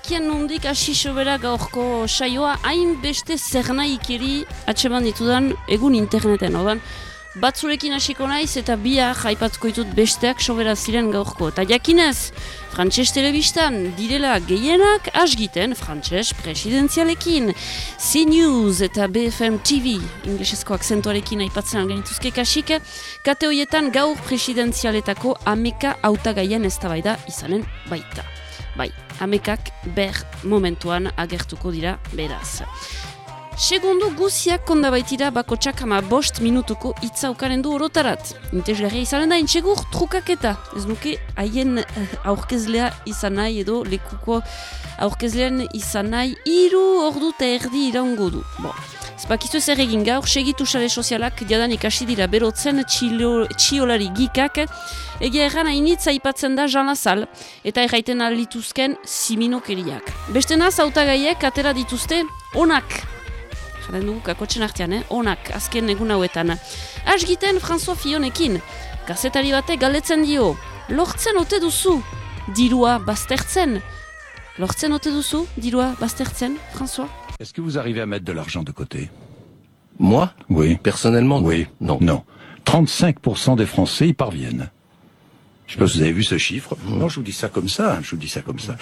nekien nondik hasi sobera gaurko saioa hainbeste zer nahi ikeri atseman ditudan egun interneten, odan batzurekin hasiko naiz eta bia jaipatzuko ditut besteak sobera ziren gaurko. Eta jakinez, frantses telebistan direla gehienak asgiten frantses presidenzialekin. C-News eta BFM TV, inglesezko akzentuarekin aipatzen genituzke kasik, kate horietan gaur presidenzialetako ameka autagaien ez da izanen baita. Bai, amekak ber momentuan agertuko dira beraz. Segundu guziak konda baitira bako txakama bost minutuko itzaukaren du orotarat. Intezgarria izanen da, intsegur trukaketa. Ez nuke haien uh, aurkezlea izan nahi edo lekuko aurkezlean izan nahi iru ordu eta erdi iraungo du. Bo. Zbakizu zer egin gaur, segitu sare sozialak jadan ikasi dira berotzen txiolari gikak, egia erran hainitz aipatzen da Jean Lazal, eta erraiten alituzken siminokeriak. Beste naz, atera dituzte onak jaren dugu kakotxen artean, eh? onak, azken egun hauetan. Asgiten François Fionekin, gazetari batek galetzen dio, lortzen ote duzu, dirua baztertzen. Lortzen ote duzu, dirua baztertzen, François Est-ce que vous arrivez à mettre de l'argent de côté? Moi? Oui. Personnellement? Oui. Non. Non. 35% des Français y parviennent. Je sais pas si vous avez vu ce chiffre. Non, je vous dis ça comme ça. Je vous dis ça comme ça.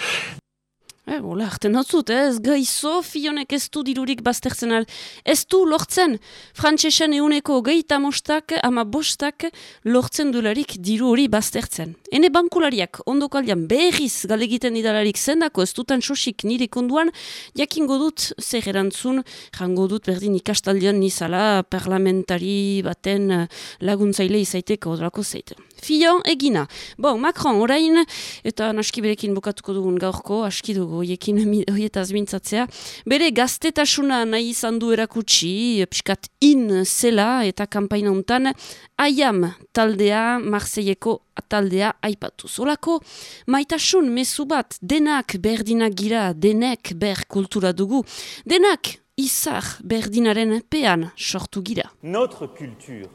Eh, bola, harten hotzut, ez gaizo fionek ez du dirurik baztertzen al. Ez du lortzen, frantxesan euneko geita mostak, ama bostak, lortzen dularik diru hori baztertzen. Hene bankulariak, ondoko aldean berriz galegiten idalarik zendako ez dutan sosik nire konduan, jakingo dut zer erantzun, jango dut berdin ikastaldean nizala parlamentari baten eh, laguntzaile izaiteko odolako zeite. Fion egina. Bon, Macron orain, eta naski berekin bukatuko dugun gaurko, aski dugu hoiekin hoietaz mintzatzea. Bere gaztetasuna nahi izan du erakutsi, piskat in zela eta kampaina hontan aiam taldea, Marseilleko taldea aipatu. Zolako, maitasun mezu bat, denak berdinak gira, denek ber kultura dugu, denak izar berdinaren pean sortu gira. Notre culture,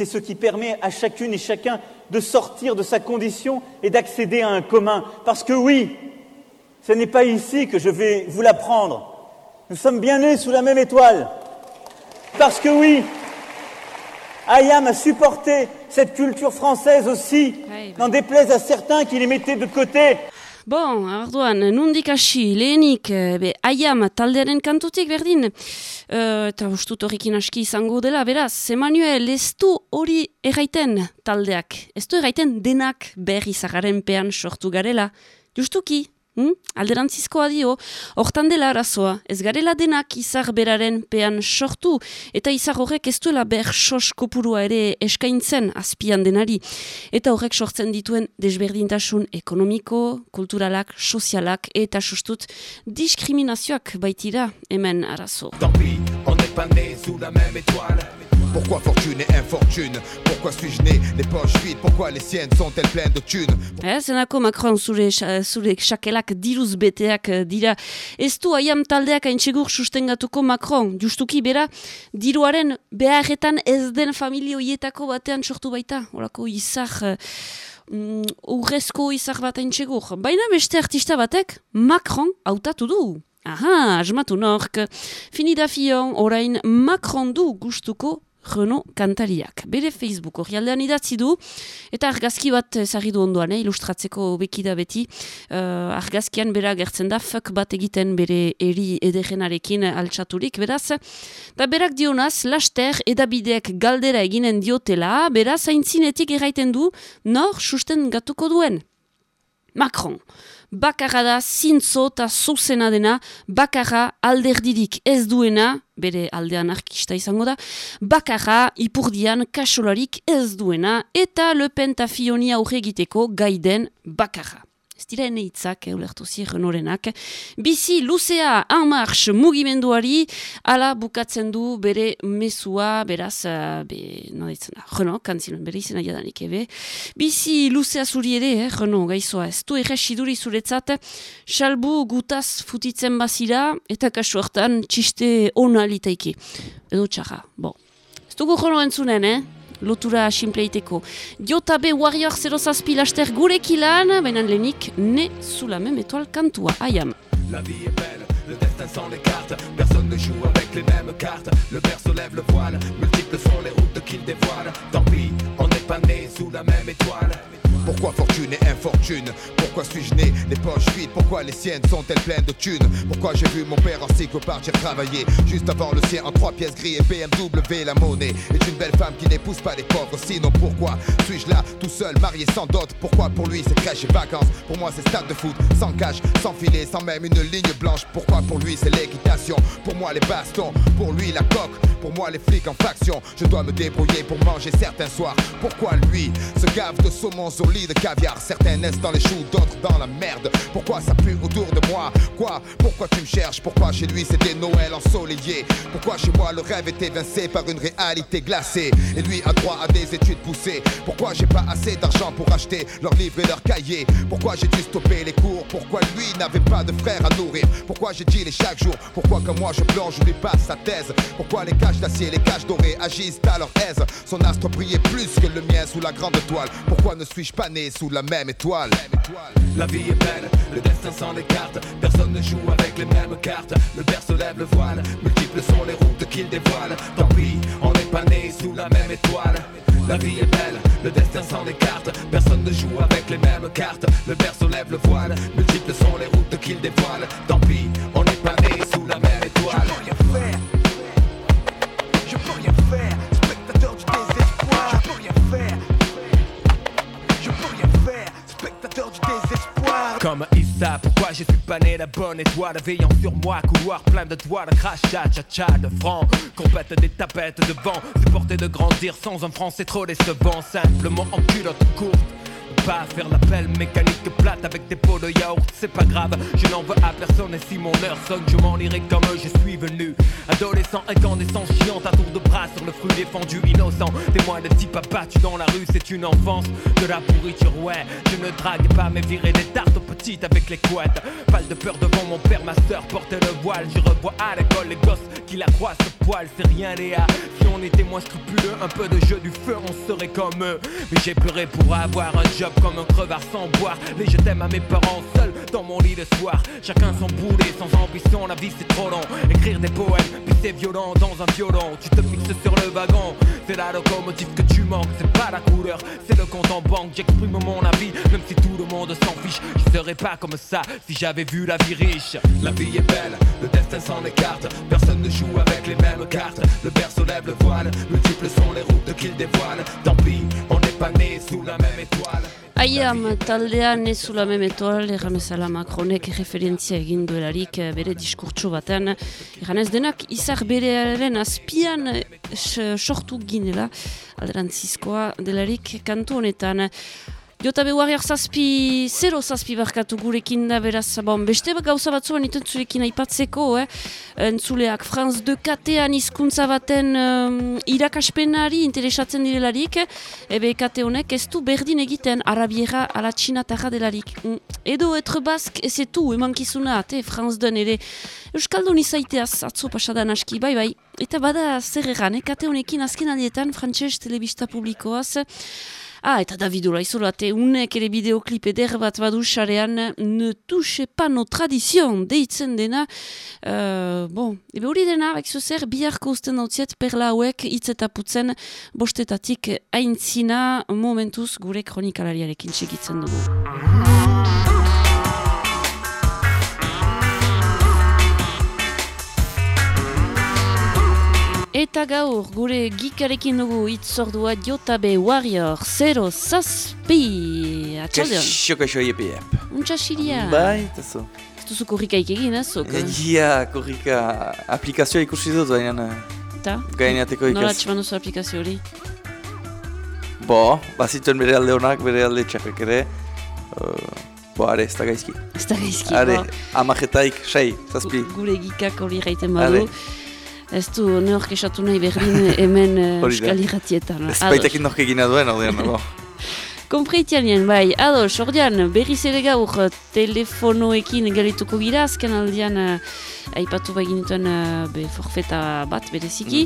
c'est ce qui permet à chacune et chacun de sortir de sa condition et d'accéder à un commun. Parce que oui, ce n'est pas ici que je vais vous l'apprendre. Nous sommes bien nés sous la même étoile. Parce que oui, Ayam a supporté cette culture française aussi, n'en déplaise à certains qui les mettaient de côté. Bon, arduan, nundik hasi, lehenik, eh, be, aiam taldearen kantutik berdin, uh, eta ustut horrekin aski izango dela, beraz, Emanuel, ez du hori erraiten taldeak, ez du erraiten denak berri zagaren pean sortu garela, justuki, hm? alderantzizkoa dio, hortan dela arazoa, ez garela denak izar beraren pean sortu, eta izar horrek ez duela ber sos kopurua ere eskaintzen azpian denari, eta horrek sortzen dituen desberdintasun ekonomiko, kulturalak, sozialak eta sustut diskriminazioak baitira hemen arazo. Tant pis, on Pourquoi fortune et infortune? Pourquoi suis-je né? Les poches vides Pourquoi les siennes sont-elles pleines de thunes? Eh, zenako Macron zure, zure sakelak diruz beteak dira. Ez du aiam taldeak aintsegur sustengatuko Macron, justuki bera, diruaren beharretan ez den familio hietako batean sortu baita. Horako izar, mm, urrezko izar bat aintsegur. Baina beste artista batek Macron hautatu du. Aha, asmatu nork. Finida fion, orain Macron du gustuko Renault kantariak. Bere Facebook orrialdean idatzi du, eta argazki bat ezagri du ondoan, eh, ilustratzeko bekida beti. Uh, argazkian bera gertzen da, fuck bat egiten bere eri ederrenarekin altxaturik, beraz. Da berak dionaz, laster edabideek galdera eginen diotela, beraz, aintzinetik erraiten du, nor susten gatuko duen. Macron. Bakarra da, zintzo eta zuzena dena, bakarra alderdirik ez duena, bere aldean arkista izango da, bakarra ipurdian kasolarik ez duena, eta Le Pen eta Fioni aurre egiteko gaiden bakarra. Ez dira ene hitzak, eh, ulertu ziren horenak. Bizi luzea en marche mugimenduari, ala bukatzen du bere mesua, beraz, uh, be, no ditzen da, jeno, kantzilen bere izena jadanik, ebe. Bizi luzea zuri ere, eh, jeno, gaizoa, ez du erresiduri zuretzat, salbu gutaz futitzen bazira, eta kasu hartan txiste ona litaiki. Edo txarra, bo. Ez dugu jono entzunen, eh? Lotura simpleiteko. Jota be Warrior 0 zazpi laster gurekilan, baina lehenik ne zula memetoal kantua. Aiam. La vie est belle, le destin sans les cartes. Personne ne joue avec les mêmes cartes. Le berceau lève le voile, multiples sont les routes qu'il dévoile. Tant pis, on n'est pas né sous la même étoile. Pourquoi fortune et infortune? Pourquoi suis-je né? Les poches vides Pourquoi les siennes sont-elles pleines de thunes? Pourquoi j'ai vu mon père en cycle partir travailler? Juste avant le sien en trois pièces gris et BMW La monnaie est une belle femme qui n'épouse pas les pauvres. Sinon pourquoi suis-je là tout seul marié sans dot? Pourquoi pour lui c'est crèche et vacances? Pour moi c'est stade de foot sans cache, sans filet, sans même une ligne blanche. Pourquoi pour lui c'est l'équitation? Pour moi les bastons, pour lui la coque. Pour moi les flics en faction Je dois me débrouiller pour manger certains soirs. Pourquoi lui se gave de saumon sur de caviar. Certains naissent dans les choux, d'autres dans la merde. Pourquoi ça pue autour de moi? Quoi? Pourquoi tu me cherches? Pourquoi chez lui c'était Noël ensoleillé? Pourquoi chez moi le rêve est évincé par une réalité glacée? Et lui a droit à des études poussées. Pourquoi j'ai pas assez d'argent pour acheter leurs livres et leurs cahiers? Pourquoi j'ai dû stopper les cours? Pourquoi lui n'avait pas de frère à nourrir? Pourquoi j'ai dit les chaque jour? Pourquoi comme moi je plonge, lui passe sa thèse? Pourquoi les caches d'acier, les caches dorées agissent à leur aise? Son astre brillait plus que le mien sous la grande toile. Pourquoi ne suis-je pas sous la même étoile. La vie est belle, le destin sans les cartes Personne ne joue avec les mêmes cartes. Le berceau lève le voile, multiples sont les routes qu'il dévoile. Tant pis, on n'est pas né sous la même étoile. La vie est belle, le destin sans les cartes Personne ne joue avec les mêmes cartes. Le berceau lève le voile, multiples sont les routes qu'il dévoile. Tant Pourquoi je suis pas né la bonne étoile Veillant sur moi, couloir plein de toiles Crachat, tcha de francs Compète des tapettes de vent Supporter de grandir sans un franc c'est trop décevant Simplement en culotte courte faire l'appel mécanique plate avec des pots de yaourt, c'est pas grave, je n'en veux à personne et si mon heure sonne, je m'en irai comme je suis venu. Adolescent incandescent, chiant à tour de bras sur le fruit défendu, innocent. Témoin de type abattu dans la rue, c'est une enfance de la pourriture, ouais. Je ne drague pas, mais virer des tartes aux petites avec les couettes. Pas de peur devant mon père, ma soeur portait le voile. Je revois à l'école les gosses qui la croient ce poil, c'est rien, Léa. Si on était moins scrupuleux, un peu de jeu du feu, on serait comme eux. Mais j'ai pleuré pour avoir un job comme un crevard sans boire. Les je t'aime à mes parents seuls dans mon lit le soir. Chacun son boulet, sans ambition, la vie c'est trop long. Écrire des poèmes, puis c'est violent dans un violon. Tu te fixes sur le wagon, c'est la locomotive que tu manques. C'est pas la couleur, c'est le compte en banque. J'exprime mon avis, même si tout le monde s'en fiche. Je serais pas comme ça si j'avais vu la vie riche. La vie est belle, le destin s'en écarte. Personne ne joue avec les mêmes cartes. Le berceau lève le voile, multiples sont les routes qu'il dévoile. Tant pis, on n'est pas né sous la même étoile. Aiam taldean ez zula memetoal, erramezala Macronek referentzia egin duelarik eh, bere diskurtso batean. Egan ez denak, izar berearen azpian eh, sortu ginela, alderantzizkoa delarik kantu honetan. Jota behuariak zazpi, zero zazpi barkatu gurekin da beraz, bon, beste gauza batzuan iten zurekin aipatzeko, eh? entzuleak Franz de Katean izkuntza baten um, irakaspenari interesatzen direlarik, ebe kate honek ez du berdin egiten arabiera ala txinatarra delarik. Mm. Edo etre bask ez etu emankizuna, te Franz den ere Euskaldun izaiteaz atzo pasadan aski, bai bai, eta bada zer egan, eh? kate honekin azken alietan frantxez telebista publikoaz, Ah, eta David Olaizolate, unek ere bideoklip eder bat badu xarean, ne touche pa no tradizion, deitzen dena. Uh, bon, ebe hori dena, bekizu zer, biharko usten dautziet, perla hauek, itzetaputzen, bostetatik aintzina, momentuz gure kronikalariarekin txekitzen dugu. Eta gaur, gure gikarekin dugu itzordua Jotabe Warrior 0 Zazpi. Atxaldeon. Kaixo, kaixo, iepe, iep. Untxa siria. Bai, eta zo. Ez duzu korrikaik egin, ez? zuk? Ia, korrika aplikazioa ikusi dut, baina Eta? gaineateko Nola ikaz. atxeman duzu aplikazio hori? Bo, bazituen bere alde honak, bere alde txarrek ere. Uh, bo, are, ez da gaizki. Ez da gaizki. Are, amajetaik, sei, zazpi. Gu- Gure gikak hori gaiten badu. Ez du neork esatu nahi berdin hemen eh, Hori da. euskal irratietan. Ez baitekin nork egina duen, ordean, bo. Konpreitianien, bai, ados, ordean, berriz ere gaur eh, telefonoekin garituko gira, azken aldean uh, aipatu baginituen uh, be forfeta bat bereziki.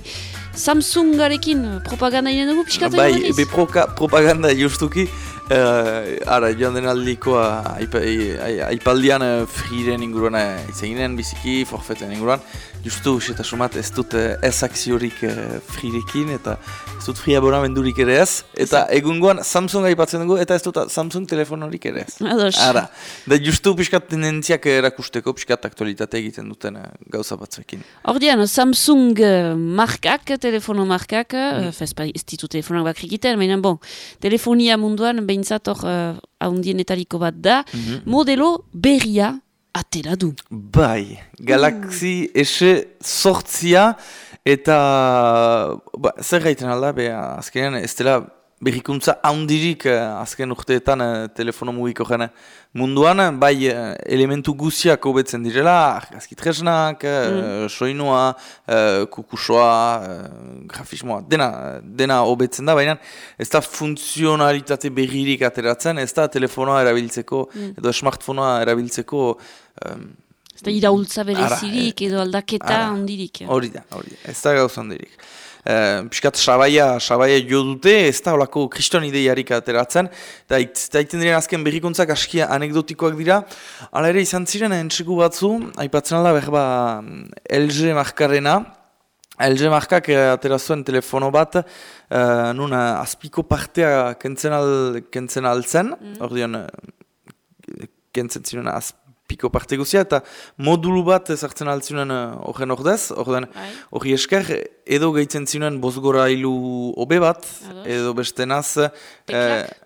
Samsungarekin propaganda inen dugu, pixkatu Bai, be proka, propaganda justuki, uh, ara, joan den aldikoa aipa, ai- ai- aipaldian uh, friren inguruan uh, itzeginen biziki, forfeten inguruan, justu, eta sumat, ez dut uh, ez akziorik uh, frirekin, eta ez dut free abonamendurik ere ez, eta egungoan Samsung aipatzen dugu, eta ez dut Samsung telefonorik ere ez. Ados. Ara, da justu pixkat tendentziak erakusteko, pixkat aktualitate egiten duten uh, gauza batzuekin. Ordean, Samsung eh, markak, telefono markak, mm. uh, ez ditu telefonak bakrik egiten, baina bon, telefonia munduan behintzat hor uh, haundienetariko bat da, modelo berria atera du. Bai, Galaxy S sortzia eta ba, zer gaiten alda, be, azkenean ez dela berrikuntza handirik eh, azken urteetan eh, telefono mugiko jene munduan, bai eh, elementu guziak hobetzen direla, argazki tresnak, eh, soinua, kukusoa, grafismoa, dena, dena hobetzen da, baina ez da funtzionalitate berririk ateratzen, ez da telefonoa erabiltzeko, edo smartphoneoa erabiltzeko em, Ez da iraultza berezirik edo aldaketa handirik. Hori da, hori da. Ez da gauza handirik. Uh, Piskat sabaia, sabaia jo dute, ez da olako kriston ideiarik ateratzen, eta it- eta egiten diren azken berrikuntzak askia anekdotikoak dira. Hala ere izan ziren entsegu batzu, aipatzen alda berba LG markarena, LG markak eh, atera zuen telefono bat, uh, nun eh, azpiko partea kentzen, al, kentzen altzen, ordean eh, kentzen ziren azpiko parte guzia, eta modulu bat ezartzen altzinen horren ordez, ordean Bai. hori esker, edo gehitzen ziren bozgorailu hobe bat, Ados. edo beste naz, Teklak?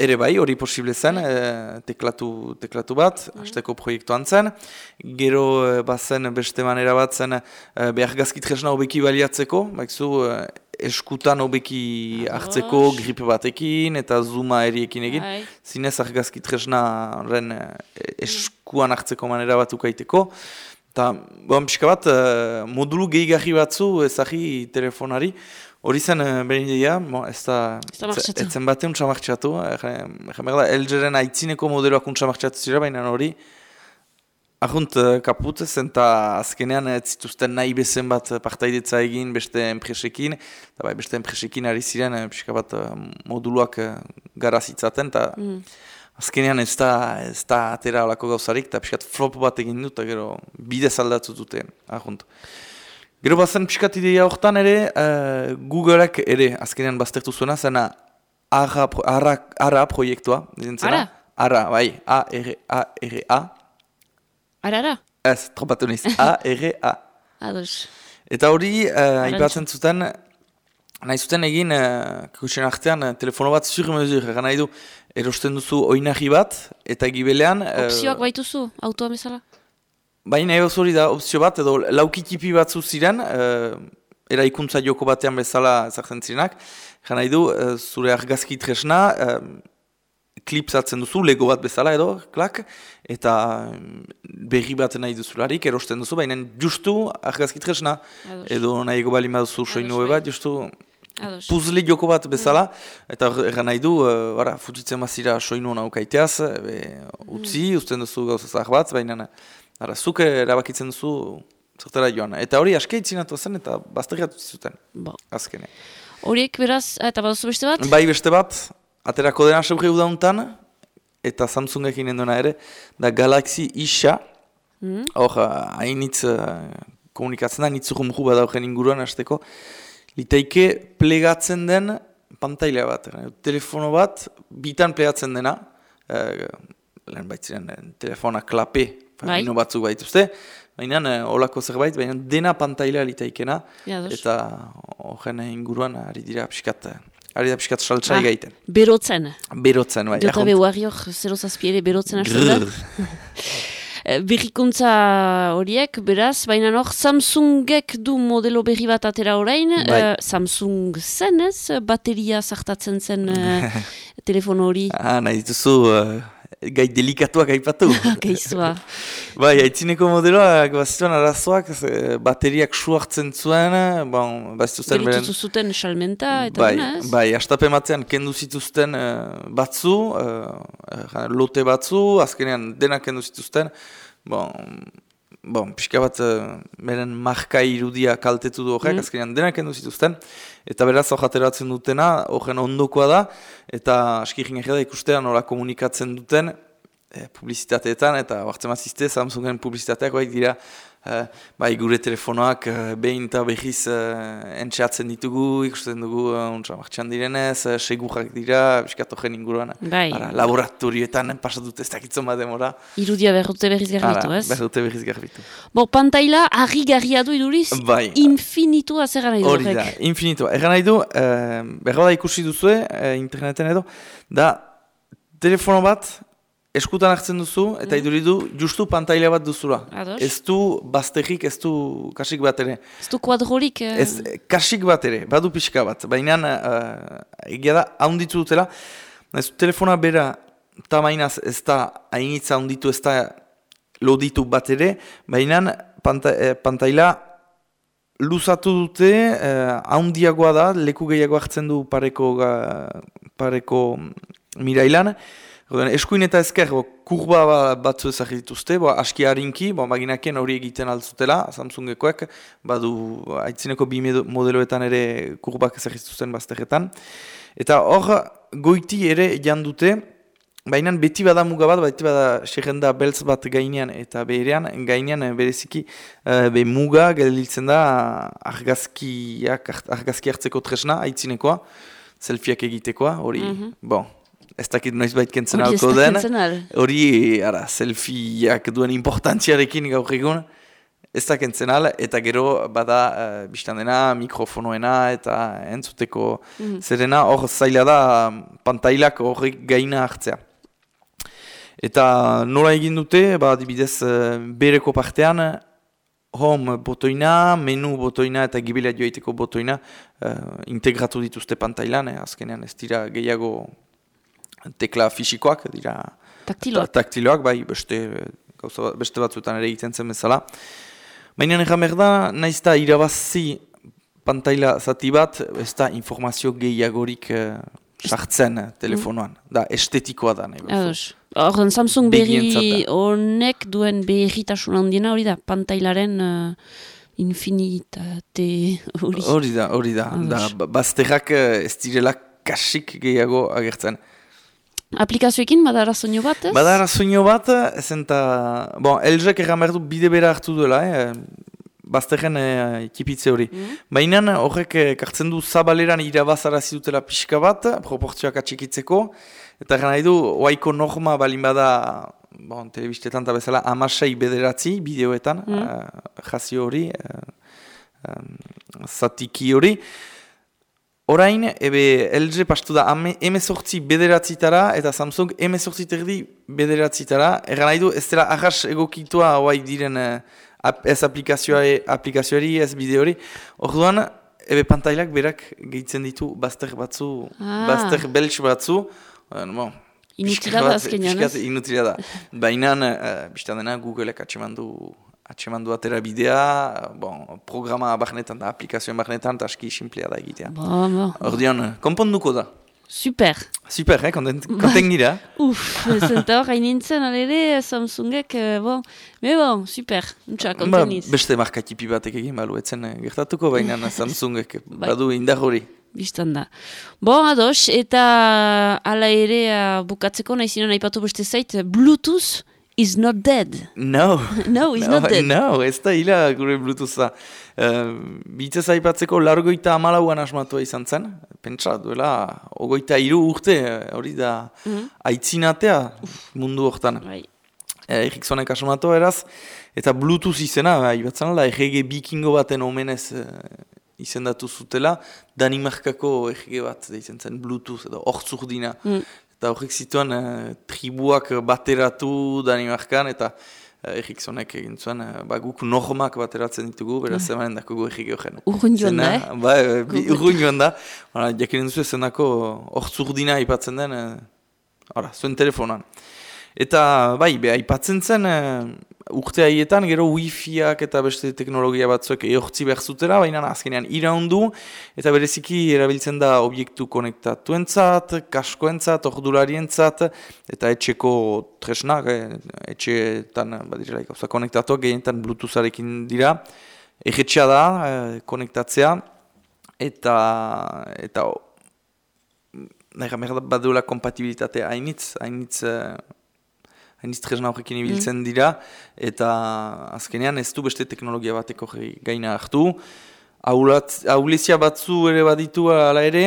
ere bai, hori posible zen, eh, teklatu, teklatu bat, hasteko proiektuan zen, gero eh, bazen beste manera bat zen eh, behar gazkit tresna hobeki baliatzeko, baikzu eh, eskutan hobeki hartzeko gripe batekin eta zuma eriekin egin, Bai. zinez argazki tresnaren eh, eskuan hartzeko manera bat ukaiteko. Eta, bon, pixka bat, eh, modulu gehigarri batzu ezagri telefonari, hori zen uh, behin mo, ez da, Ez da martxatu. etzen bate untsa martxatu, LG-ren aitzineko modeloak untsa martxatu zira, baina hori, Ahunt, eh, kaput zen eta azkenean ez zituzten nahi bezen bat partaidetza egin beste enpresekin, eta bai beste enpresekin ari ziren eh, pixka bat eh, moduluak eh, garazitzaten, eta azkenean ez da, ez da atera olako gauzarik, eta pixkat flop bat egin dut, eta gero bidez aldatu dute, ahunt. Gero bazen pixkat ideia horretan ere, uh, Googleak ere azkenean baztertu zuena, zena ARA, pro- ARA, ARA proiektua, dizen zena? Ara? ARA, bai, A-R-A-R-A, Arara, Ez, tropatu niz. A-R-A. ados. Eta hori, uh, aipatzen zuten, nahi zuten egin, uh, kusen artean, uh, telefono bat sur mesur, egan nahi du, erosten duzu oinarri bat, eta gibelean... eh, Opzioak baituzu, autoa bezala? Baina egoz hori da opzio bat, edo laukitipi batzu ziren, uh, eraikuntza joko batean bezala ezartzen zirenak, egan nahi du, eh, zure argazki tresna, uh, klipsatzen duzu, lego bat bezala edo, klak, eta mm, berri bat nahi duzularik, erosten duzu, baina justu argazki tresna, Ados. edo nahi ego bali maduzu soinu bai. bat, justu Ados. puzzle joko bat bezala, eta erran nahi du, uh, bara, futitzen bazira soinu naukaiteaz, be, utzi, usten duzu gauza zahar bat, baina ara, zuk erabakitzen duzu zertara joan. Eta hori aske itzinatu zen, eta bazterriatu zuten, Bo. azkene. Horiek beraz, eta baduzu beste bat? Bai beste bat, aterako dena sebre udauntan, eta Samsungekin endona ere, da Galaxy Isha, Mhm. hor, uh, hainitz uh, komunikatzen da, nitz rumru badauken inguruan hasteko, liteike plegatzen den pantaila bat, eh, telefono bat, bitan plegatzen dena, uh, lehen baitziren, eh, telefona klape, Bai. batzuk baituzte, baina uh, olako zerbait, baina dena pantaila liteikena, Ja, eta horren inguruan ari dira pixkat, eh, ari da pixkat saltsa Ah, gaiten. Berotzen. Berotzen, bai. Ahont. behuari hor, zero zazpiere berotzen da. Grrr. Eh, Berrikuntza horiek, beraz, baina hor, Samsungek du modelo berri bat atera orain, Bai. eh, Samsung zen ez, bateria zartatzen zen eh, telefono hori. Ah, nahi dituzu uh, gai delikatuak aipatu. Geizua. bai, haitzineko modeloak bazituen arazoak, bateriak su hartzen zuen, bon, bazituzten beren... Gelitutu zuten salmenta eta Bai, dena ez? bai, astape matzean kendu zituzten eh, batzu, uh, lote batzu, azkenean denak kendu zituzten, bon, bon, pixka bat uh, beren marka irudia kaltetu du horrek, Mm. azkenean denak kendu zituzten, eta beraz hor ateratzen dutena, horren ondokoa da, eta aski da ikustea nola komunikatzen duten, eh, publizitateetan, eta hartzen mazizte, Samsungen publizitateak baik dira, eh, bai gure telefonoak eh, behin eta behiz eh, entxeatzen ditugu, ikusten dugu, uh, untsa martxan direnez, uh, segurrak dira, biskatu gen inguruan. Bai. Ara, laboratorioetan pasatut ez dakitzen bat demora. Irudia berrute berriz garbitu, Ara, ez? behar dute behiz garbitu. Bo, pantaila harri garria du iduriz? Bai. Infinitua zer gara Hori da, infinito. Egan nahi du, eh, behar da ikusi duzue, eh, interneten edo, da telefono bat eskutan hartzen duzu, eta iduridu justu pantaila bat duzula. Ados. Ez du bazterrik, ez du kasik bat ere. Ez du kuadrolik? eh? Ez, kasik bat ere, badu pixka bat. Baina, uh, egia da, haunditu dutela, ez telefona bera tamainaz ez da hainitza haunditu ez da loditu bat ere, baina panta, eh, pantaila luzatu dute, eh, haundiagoa da, leku gehiago hartzen du pareko, ga, pareko mirailan, Orduan, eskuin eta ezker, bo, kurba ba- batzu ezagir dituzte, bo, aski harinki, bo, maginaken hori egiten altzutela, Samsungekoek, badu aitzineko bi modeloetan ere kurbak ezagir dituzten bazterretan. Eta hor, goiti ere jan dute, baina beti bada muga bat, beti bada serrenda beltz bat gainean eta berean, gainean eh, bereziki eh, be muga gelditzen da argazkiak, argazki hartzeko tresna, aitzinekoa, selfieak egitekoa, hori, bon, ez dakit noiz bait kentzen Hori ez alko den, hori, ara, selfieak duen importantziarekin gaur egun, ez da kentzen al, eta gero bada uh, biztan dena, mikrofonoena eta entzuteko zerena, hor zaila da pantailak horrek gaina hartzea. Eta nola egin dute, ba, adibidez, eh, bereko partean, home botoina, menu botoina eta gibela joaiteko botoina eh, integratu dituzte pantailan, eh, azkenean ez dira gehiago tekla fisikoak, dira Taktiloak. ta- taktiloak, bai beste, gauza, bat- beste batzuetan ere egiten zen bezala. Baina egan behar da, naiz da irabazi pantaila zati bat, ez da informazio gehiagorik eh, sartzen eh, telefonoan. Da, estetikoa da, nahi. Ados. Horren Samsung berri honek duen berritasun handiena hori da, pantailaren uh, infinitate hori. Hori da, hori da. da Ados. ba- bazterrak eh, ez direla kasik gehiago agertzen. Aplikazioekin bada arazoño bat, ez? Bada arazoino bat, ta... Bon, elzek erran behar bide bera hartu duela, eh? bazterren eh, ekipitze hori. Baina horrek eh, kartzen du zabaleran irabazarazi dutela pixka bat, proportzioak atxikitzeko, eta gana nahi du, oaiko norma balin bada, bon, telebistetan eta bezala, amasei bederatzi bideoetan, eh, jazio hori, eh, eh, zatiki hori, Orain, ebe, LG pastu da emezortzi bederatzitara eta Samsung emezortzi terdi bederatzitara. Egan nahi du, ez dela ahas egokitua hauai diren eh, ap- ez aplikazioari, aplikazioari, ez bideori. Orduan, ebe pantailak berak gehitzen ditu bazter batzu, Ah. bazter belts batzu. Bon, Inutila da azkenean? Inutila da. Baina, uh, biztan dena, Googleek atxemandu atxemandu atera bidea, bon, programa barnetan da, aplikazioen barnetan, eta aski simplea da egitea. Bo, bo. Ordean, konponduko da. Super. Super, eh? Kontent gira. Uf, zenta hor, hain nintzen alere Samsungek, eh, bon. Me bon, super. Untsa, Ba, konteniz. beste marka tipi batek egin balu, etzen eh, gertatuko, baina Samsungek Bai. badu indar hori. Bistan da. Bo, ados, eta ala ere uh, bukatzeko nahi zinan aipatu beste zait, Bluetooth is not dead. No. No, it's not dead. No, ez da hila gure Bluetootha. Uh, Bitzez aipatzeko largoita amalauan asmatua izan zen. Pentsa, duela, ogoita hiru urte, eh, hori da aitzinatea mundu hortan. Bai. Eh, Ericssonek asmatu eraz, eta Bluetooth izena, ibatzen da, EGG bikingo baten omenez eh, izendatu zutela, Danimarkako EGG bat deitzen zen Bluetooth, edo ortsurdina. Mm. Eta horrek zituen eh, tribuak bateratu Danimarkan, eta eh, Ericssonek egin zuen, eh, ba, guk normak bateratzen ditugu, beraz zemanen dako gu EGG horren. Urrun joan da, eh? Ba, bi- urrun joan da. Jakinen duzu ezenako ortsurdina aipatzen den, eh, ora, zuen telefonan. Eta, bai, be, aipatzen zen, uh, urte haietan, gero wifiak eta beste teknologia batzuek eortzi behar zutela, baina azkenean iraundu, eta bereziki erabiltzen da obiektu konektatuentzat, kaskoentzat, ordularientzat, eta etxeko tresnak, eh, etxeetan, badirela, gauza konektatuak, gehienetan bluetootharekin dira, egetxea da, eh, konektatzea, eta, eta, nahi gamer bat kompatibilitatea hainitz, hainitz, eh, hainitz tresna horrekin ibiltzen mm. dira, eta azkenean ez du beste teknologia bateko gaina hartu. Aulezia batzu ere baditu ala ere,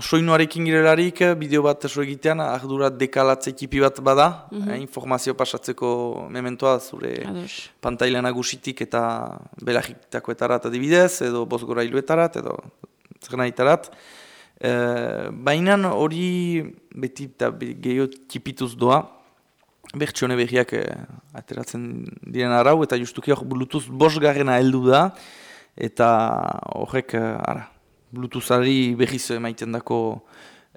soinuarekin girelarik, bideo bat eso egitean, ardurat dekalatze ekipi bat bada, mm -hmm. informazio pasatzeko mementoa zure Ados. pantaila nagusitik eta belagitakoetarat adibidez, edo bosgorailuetarat, edo zernaitarat. E, eh, Baina hori beti eta gehiago tipituz doa, bertsione berriak eh, ateratzen diren arau, eta justuki hor Bluetooth bosgarrena heldu da, eta horrek, eh, ara, Bluetoothari berriz emaiten dako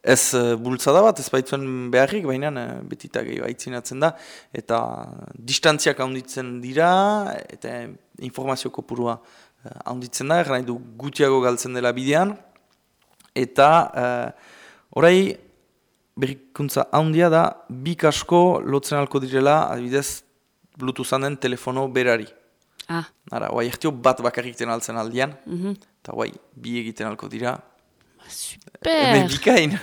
ez uh, bultzada bat, ez baitzuen beharrik, baina betita gehiago aitzinatzen da, eta distantziak handitzen dira, eta informazio kopurua handitzen da, nahi du gutiago galtzen dela bidean, eta uh, orai, berrikuntza handia da, bi kasko lotzen alko direla, adibidez, Bluetoothan den telefono berari. Ah. Ara, oai, ertio bat bakarrik ten altzen aldian, mm eta oai, bi egiten alko dira. Super! Hemen bikain.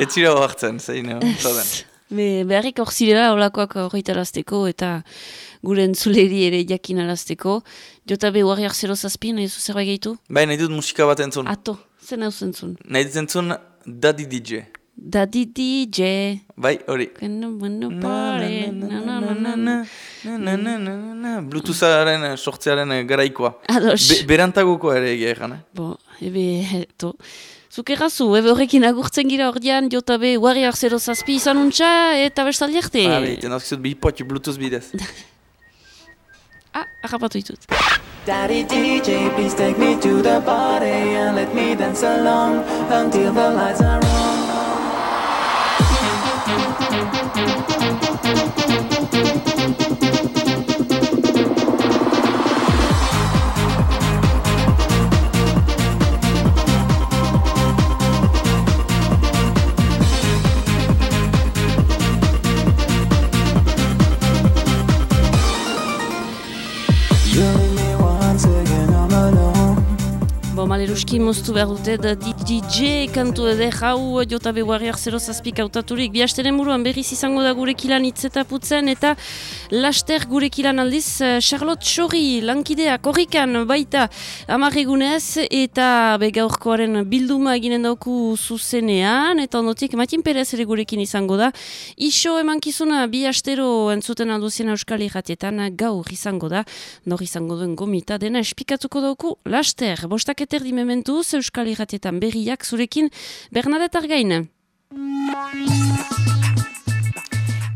Ez zira hoartzen, zein, zaden. Be, beharrik hor zirela olakoak horretarazteko eta gure entzuleri ere jakin arazteko. Jota be warriak zero zazpien, nahi zerbait gehitu? Bai, nahi dut musika bat entzun. Ato, zen hau zentzun? Nahi dut entzun Daddy DJ. Daddy DJ. Bai, hori. Bluetootharen sortzearen garaikoa. Ados. Be, berantagoko ere egia egan, eh? Bo, ebe, to. Zuk errazu, ebe horrekin agurtzen gira ordean, jota be, warriak zero zazpi izan untxa, eta bestaldi arte. Ah, be, ten azkizut bi poti Bluetooth bidez. ah, harrapatu ditut. Daddy DJ, please take me to the party and let me dance along until the lights are on. Maleruski moztu behar dute da DJ kantu edo jau jota beguarriak zero zazpik autaturik. Biasteren buruan berriz izango da gure kilan itzetaputzen eta laster gure kilan aldiz eh, Charlotte Chori lankidea korrikan baita amarregunez eta begaurkoaren bilduma eginen dauku zuzenean eta ondotik Matin Perez ere gurekin izango da. Iso emankizuna bi astero entzuten alduzien euskal irratietan gaur izango da. Nor izango duen gomita dena espikatuko dauku laster. Bostaketer erdi mementuz, Euskal Iratietan berriak zurekin Bernadette Argain.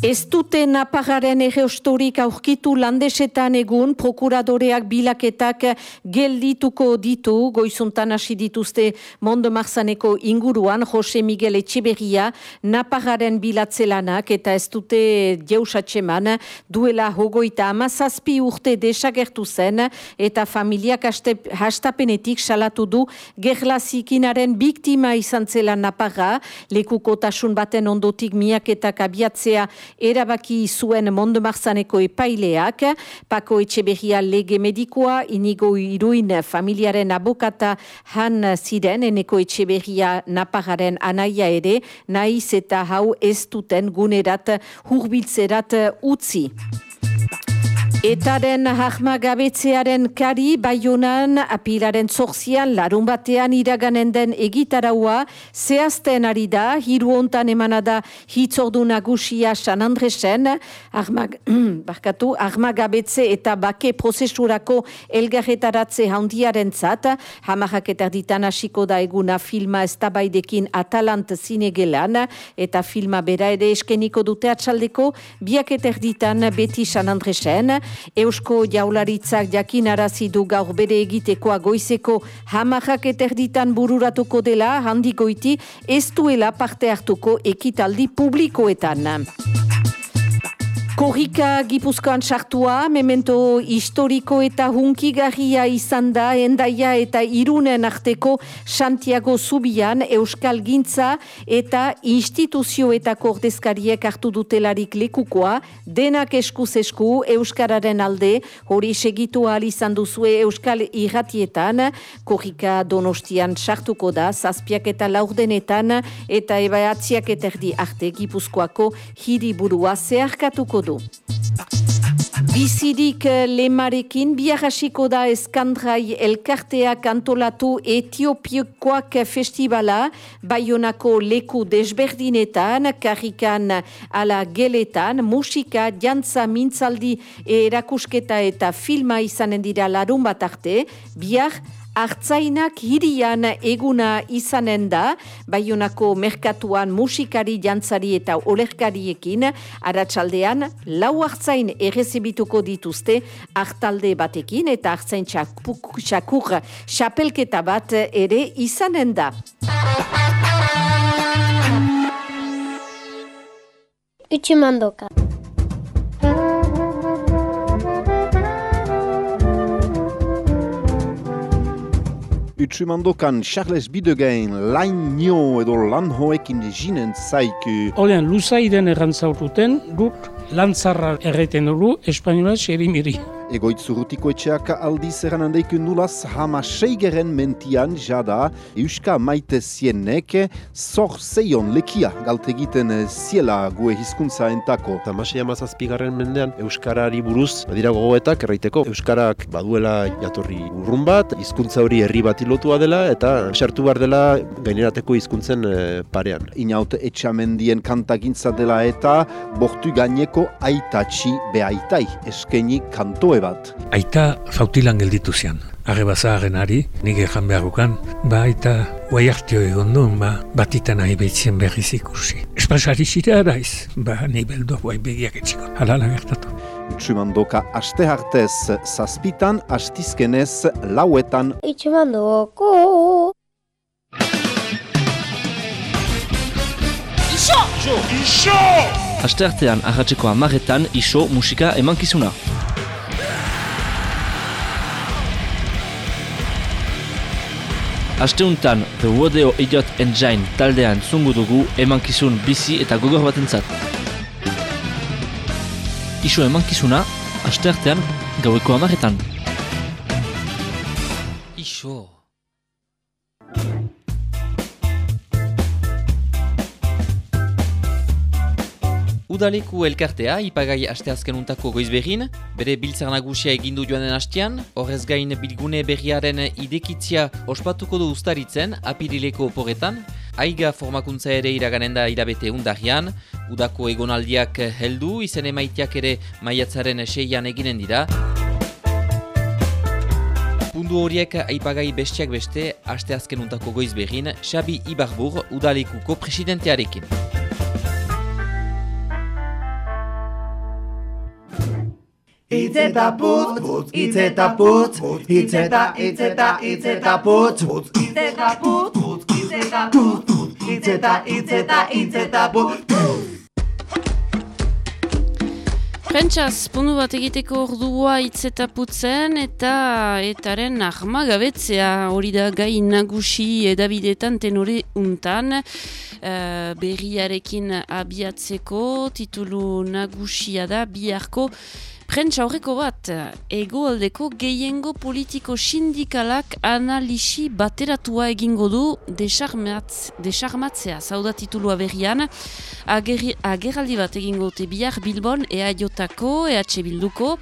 Ez dute napagaren egeostorik aurkitu landesetan egun prokuradoreak bilaketak geldituko ditu, goizuntan hasi dituzte Mondo Marzaneko inguruan, Jose Miguel Etxeberria, napagaren bilatzelanak eta ez dute jeusatxeman, duela hogoita amazazpi urte desagertu zen eta familiak hastapenetik salatu du gerlazikinaren biktima izan zela napaga, lekukotasun baten ondotik miaketak abiatzea erabaki zuen Mondo Marzaneko epaileak, Pako Etxeberria lege medikoa, inigo iruin familiaren abokata han ziren, eneko Etxeberria napagaren anaia ere, naiz eta hau ez duten gunerat hurbiltzerat utzi. Etaren ahma gabetzearen kari baionan apilaren zorzian larun batean iraganen den egitaraua zehazten ari da, hiru ontan emanada hitzordu nagusia San Andresen, ahma, barkatu, ahma gabetze eta bake prozesurako elgarretaratze handiaren zat, hamahak eta ditan hasiko da eguna filma estabaidekin atalant zinegelan, eta filma bera ere eskeniko dute atxaldeko, biak eta erditan beti San Andresen, Eusko jaularitzak jakin arazidu gaur bere egitekoa goizeko hamajak eterditan bururatuko dela handikoiti ez duela parte hartuko ekitaldi publikoetan. Korrika Gipuzkoan sartua, memento historiko eta hunkigarria izan da endaia eta irunen arteko Santiago Zubian Euskal Gintza eta instituzioetako ordezkariek hartu dutelarik lekukoa, denak eskuz esku Euskararen alde, hori segitu ahal izan duzue Euskal irratietan, korrika donostian sartuko da, zazpiak eta laurdenetan, eta ebaiatziak eterdi arte Gipuzkoako hiriburua zeharkatuko du. Bizirik eh, lemarekin biarrasiko da eskandrai elkarteak antolatu etiopikoak festivala Bayonako leku desberdinetan, karrikan ala geletan, musika, jantza, mintzaldi, erakusketa eta filma izanen dira larun bat arte, biar hartzainak hirian eguna izanen da, baionako merkatuan musikari jantzari eta olerkariekin, aratsaldean lau hartzain errezibituko dituzte hartalde batekin eta hartzain txakur xapelketa bat ere izanen da. Utsumandoka. Utsumandokan Charles Bidegain laino edo lanhoekin jinen zaik. Olean, luzairen errantzauruten, dut lantzarra erreten dugu, espainola xerimiri. Egoitzurutiko etxeak aldiz eran handeikun nulaz hama seigeren mentian jada Euska maite zienek zor zeion lekia galtegiten ziela gue hizkuntza entako. Tamasei amazazpigarren mendean Euskarari buruz badira gogoetak erraiteko. Euskarak baduela jatorri urrun bat, hizkuntza hori herri bat lotua dela eta sartu behar dela gainerateko hizkuntzen eh, parean. Inaut etxamendien kantagintza dela eta bortu gaineko aitatxi behaitai eskeni kantoe bat. Aita fautilan gelditu zian. Arre bazaren ari, nige jan beharrukan, ba aita guai hartio egon duen, ba, batitan nahi behitzen berriz ikusi. Espasari zire araiz, ba, nahi beldu guai begiak etxiko. Halala gertatu. Utsumandoka aste hartez zazpitan, astizkenez lauetan. Utsumandoko. Iso! Iso! Iso! Aste artean, ahatzeko amaretan, iso musika emankizuna. Asteuntan, The Rodeo Idiot Engine taldean zungu dugu emankizun bizi eta gogor batentzat. Iso emankizuna, aste artean, gaueko amaretan. Udaleku elkartea ipagai asteazken untako goizberin, bere biltzar nagusia egindu joanen hastean, horrez gain bilgune berriaren idekitzia ospatuko du ustaritzen apirileko oporetan, aiga formakuntza ere iraganen da irabete undarrian, udako egonaldiak heldu, izen emaiteak ere maiatzaren seian eginen dira. Pundu horiek aipagai bestiak beste asteazken untako goizberin, Xabi Ibarbur udalekuko presidentearekin. Itz eta putz, putz, itz eta putz, itz eta, itz eta, itz eta putz, putz, itz eta putz, putz, itz eta putz, itz eta, itz eta, itz eta putz, Pentsaz, pundu bat egiteko ordua hitz eta etaren ahmagabetzea hori da gai nagusi edabidetan tenore untan uh, berriarekin abiatzeko titulu nagusia da biharko Prentsa horreko bat, egoaldeko gehiengo politiko sindikalak analisi bateratua egingo du desarmatz, desarmatzea, zauda titulua berrian, agerri, agerraldi bat egingo dute bihar Bilbon, EAJ-tako, EH Bilduko,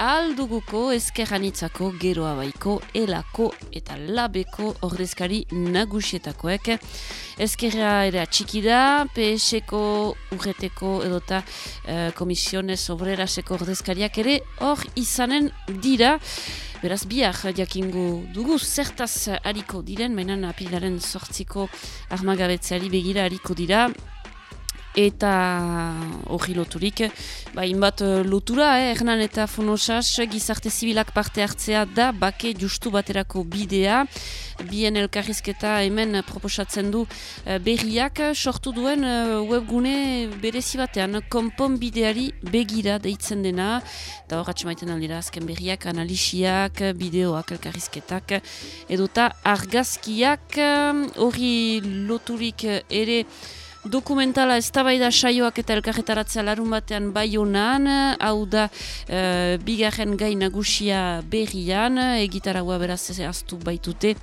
alduguko, ezkerranitzako, geroa baiko, elako eta labeko ordezkari nagusietakoek. Ezkerra ere atxiki da, PSeko urreteko edota uh, komisionez obreraseko ordezkariak ere hor izanen dira. Beraz, biak jakingo dugu zertaz hariko diren, mainan apilaren sortziko armagabetzeari begira hariko dira. Eta hori loturik, ba, inbat eh, lotura, eh, Hernan eta Fonosas, gizarte zibilak parte hartzea da, bake justu baterako bidea, bien elkarrizketa hemen proposatzen du uh, berriak. Sortu duen uh, webgune berezi batean, konpon bideari begira deitzen dena, eta hor maiten aldira azken berriak, analisiak, bideoak, elkarrizketak, edota argazkiak, hori loturik ere, dokumentala eztabaida saioak eta elkarretaratzea larun batean bai honan, hau da e, bigarren gai nagusia berrian, egitaragua beraz aztu baitute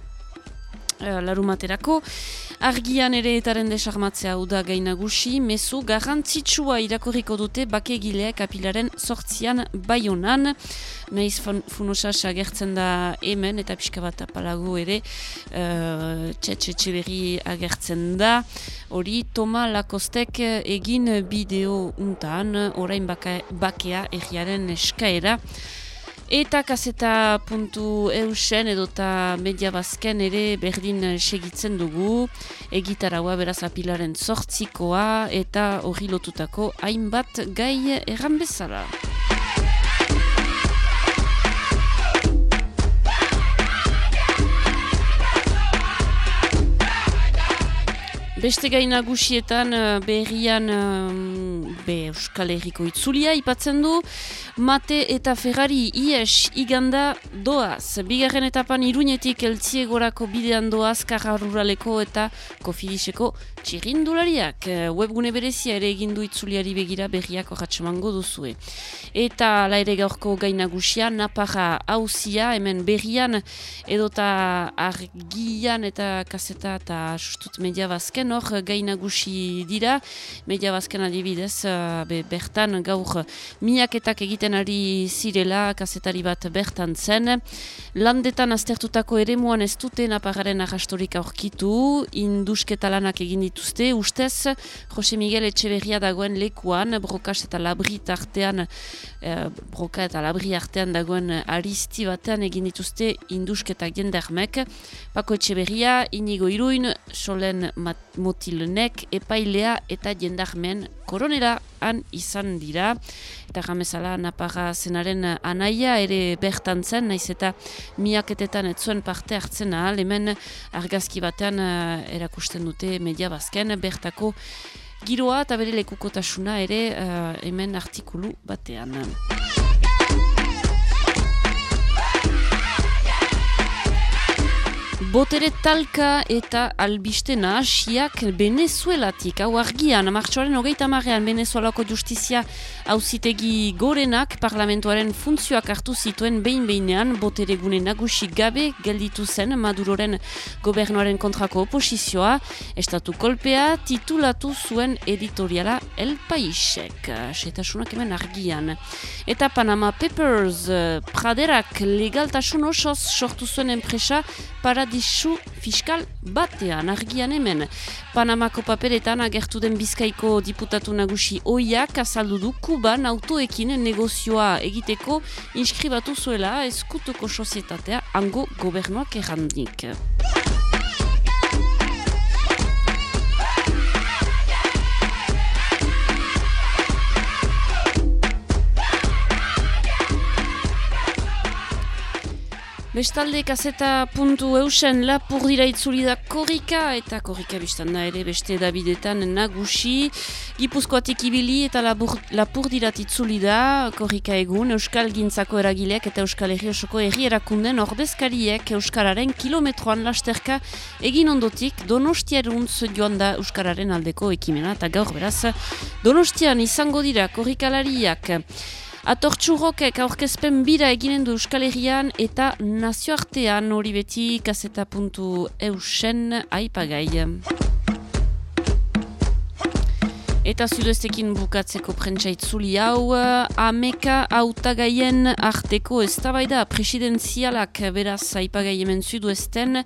larumaterako. Argian ere etaren desarmatzea hau da gai nagusi, mezu garrantzitsua irakorriko dute bakegileak apilaren sortzian bai honan. Naiz funosas agertzen da hemen eta pixka bat apalago ere uh, txetxe berri agertzen da. Hori Toma Lakostek egin bideo untan, orain bakea erriaren eskaera. Eta kaseta puntu eusen edota media bazken ere berdin segitzen dugu. Egitaraua beraz apilaren sortzikoa eta hori lotutako hainbat gai erran bezala. Beste gai nagusietan eh, berrian eh, be Euskal Herriko itzulia ipatzen du Mate eta Ferrari IES iganda doaz. Bigarren etapan irunetik eltsiegorako bidean doaz karra ruraleko eta kofidiseko txirindulariak. Eh, webgune berezia ere egindu itzuliari begira berriak orratxemango duzue. Eta la ere gaurko gai nagusia Naparra hauzia hemen berrian edota argian eta kaseta eta sustut media bazken hor gai nagusi dira, media bazken adibidez, uh, be, bertan gaur miaketak egiten ari zirela, kazetari bat bertan zen. Landetan aztertutako ere muan ez dute napararen arrastorik aurkitu, indusketa lanak egin dituzte, ustez, Jose Miguel Etxeberria dagoen lekuan, brokas eta labri artean, eh, broka eta labri artean dagoen aristi batean egin dituzte indusketak jendarmek. Pako Etxeberria, inigo iruin, solen mat motilenek epailea eta jendarmen koronera han izan dira. Eta jamezala naparra zenaren anaia ere bertan zen, naiz eta miaketetan etzuen parte hartzen ahal, hemen argazki batean uh, erakusten dute media bazken, bertako giroa eta bere lekukotasuna ere uh, hemen artikulu batean. Botere talka eta albiste nahasiak Venezuelatik, hau argian, martxoaren hogeita marrean Venezuelako justizia hauzitegi gorenak parlamentuaren funtzioak hartu zituen behin behinean botere gune nagusi gabe gelditu zen Maduroren gobernuaren kontrako oposizioa, estatu kolpea titulatu zuen editoriala El Paisek, setasunak hemen argian. Eta Panama Papers, praderak legaltasun osoz sortu zuen enpresa paradis paradisu fiskal batean argian hemen. Panamako paperetan agertu den bizkaiko diputatu nagusi oiak azaldu du Kuban autoekin negozioa egiteko inskribatu zuela eskutuko sozietatea ango gobernuak errandik. Bestalde kaseta puntu eusen lapur itzuli da korrika eta korrika biztan da ere beste Davidetan nagusi. Gipuzkoatik ibili eta labur, lapur dira itzuli da korrika egun Euskal Gintzako eragileak eta Euskal Herri osoko erri erakunden ordezkariek Euskararen kilometroan lasterka egin ondotik Donostiaruntz joan da Euskararen aldeko ekimena eta gaur beraz Donostian izango dira korrikalariak. Atortxurrokek aurkezpen bira eginen du Euskal Herrian eta nazioartean hori beti kaseta puntu eusen aipagai. Eta zuduestekin bukatzeko prentsaitzuli hau, ameka autagaien arteko eztabaida presidenzialak beraz aipagai hemen zuduesten,